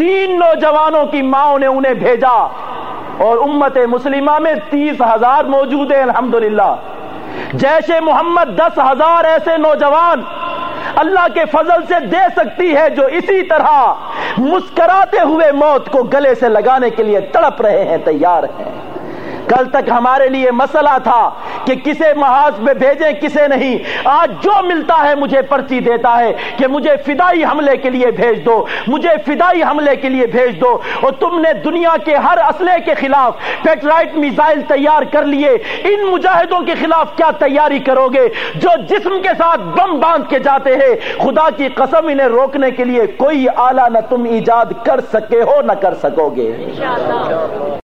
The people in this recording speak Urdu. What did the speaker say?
تین نوجوانوں کی ماں نے انہیں بھیجا اور امت مسلمہ میں تیس ہزار موجود ہیں، الحمدللہ۔ جیسے محمد دس ہزار ایسے نوجوان اللہ کے فضل سے دے سکتی ہے جو اسی طرح مسکراتے ہوئے موت کو گلے سے لگانے کے لیے تڑپ رہے ہیں، تیار ہیں۔ کل تک ہمارے لیے مسئلہ تھا کہ کسے محاذ میں بھیجیں کسے نہیں۔ آج جو ملتا ہے مجھے پرچی دیتا ہے کہ مجھے فدائی حملے کے لیے بھیج دو، مجھے فدائی حملے کے لیے بھیج دو۔ اور تم نے دنیا کے ہر اسلحے کے خلاف پیٹرائٹ میزائل تیار کر لیے۔ ان مجاہدوں کے خلاف کیا تیاری کرو گے؟ جو جسم کے ساتھ بم باندھ کے جاتے ہیں، خدا کی قسم انہیں روکنے کے لیے کوئی آلہ نہ تم ایجاد کر سکے ہو، نہ کر سکو گے۔